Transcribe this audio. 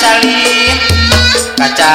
สลีกะจา